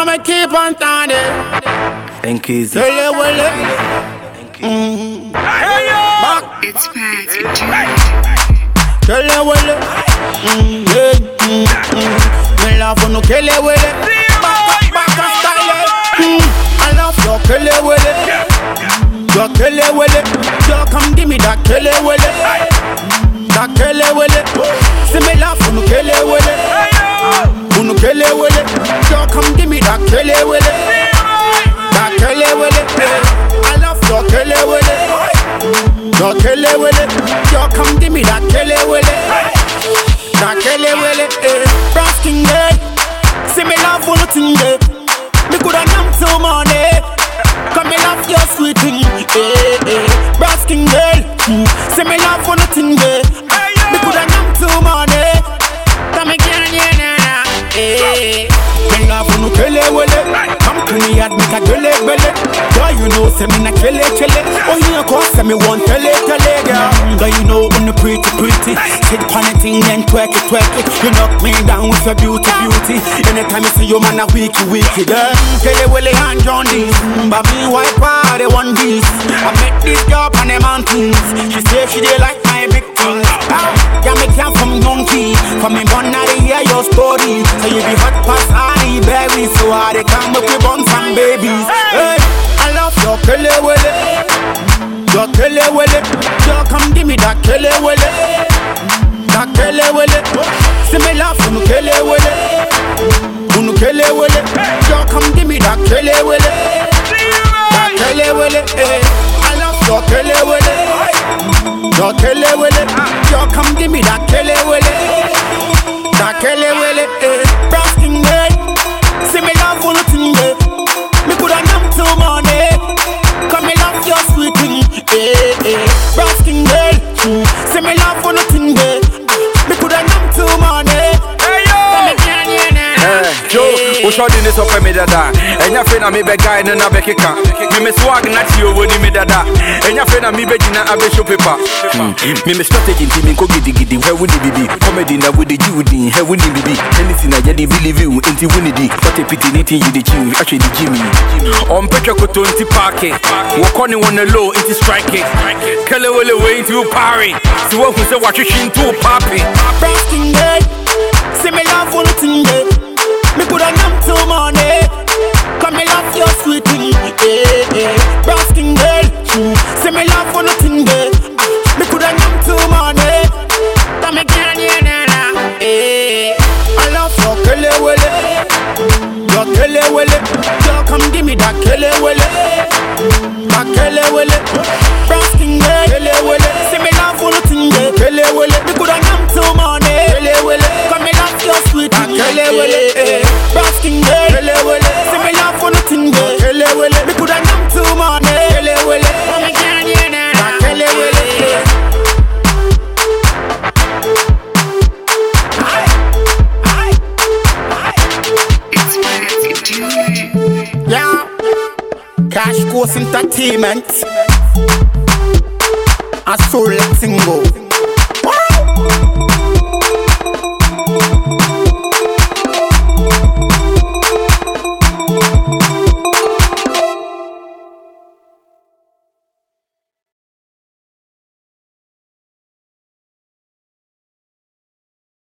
I'ma keep on turning. Thank you. Tell you what it. Mm. Back. It's bad, you do Tell you what. Mm, yeah, mm, mm. Me love when you kill it with it. Back up, back up, style it. Mm. I love your kill it with it. Your kill it with it. Yo, come give me that kill it with it. That kill it with it. See me love when you kill it with with it. Yo, come give me that with it. That with it. I love your with it. Your it with. Yo, come give me that with it. That it with it. Eh. Day. See me love for nothing day. Me coulda nam till morning. Come me love your sweet thing. Eh, eh. Brasking day. Mm. See me love for nothing day. Me love for no with it. Come to me and make a kill it with it. Boy, you know, say me na kill it. Oh, you cause say me want tell it, girl. Girl, you know when you pretty, pretty. Sit on the thing and twerk it, twerk it. You knock me down with your beauty, beauty. Anytime you see your man, a weaky, weaky, girl. Kill it with the hand on this. But me white they want this. I met this girl on the mountains. She say she dey like my big things. Ah, yeah, me come from donkey. From me born, hear your story. So you be hot past honey berry. So I dey come up with born some babies. Hey, I love your kele wele. Your kele wele. Yo, come give me that kele wele. That kele wele. See me laugh you kele wele. You kele wele. Yo, come give me that kele wele. That kele wele. Eh. I love your kele wele. Your kele wele. Yo, come give me that kele wele. That kele wele. Eh. Ushodi ni sope mi dada. Enya fe na mi be guy na na Mi me swag na ti owo ni mi dada. Enya fe na mi be jina abe show paper. Hmm, Mi me strategy nti mi nko gidi gidi He wuni bibi Comedy na wo de ji wudi He wuni bibi Anything na ye di really view. Nti wuni di. What a pity ni ti you di chill. Actually di Jimmy. On petro koto nti parke Woko ni wanna low nti wele we nti upari Si wo hu se watwishi nti upapi Brasking day. See me love for me love for nothing. Ah, Me coulda nam till morning. Come me can yeah na na. Eh. I love your kele wele. Your kele wele. Yo, come give me that kele wele. That kele wele. Brasking day. Kele wele. See me Cash Course Entertainment. A soul single.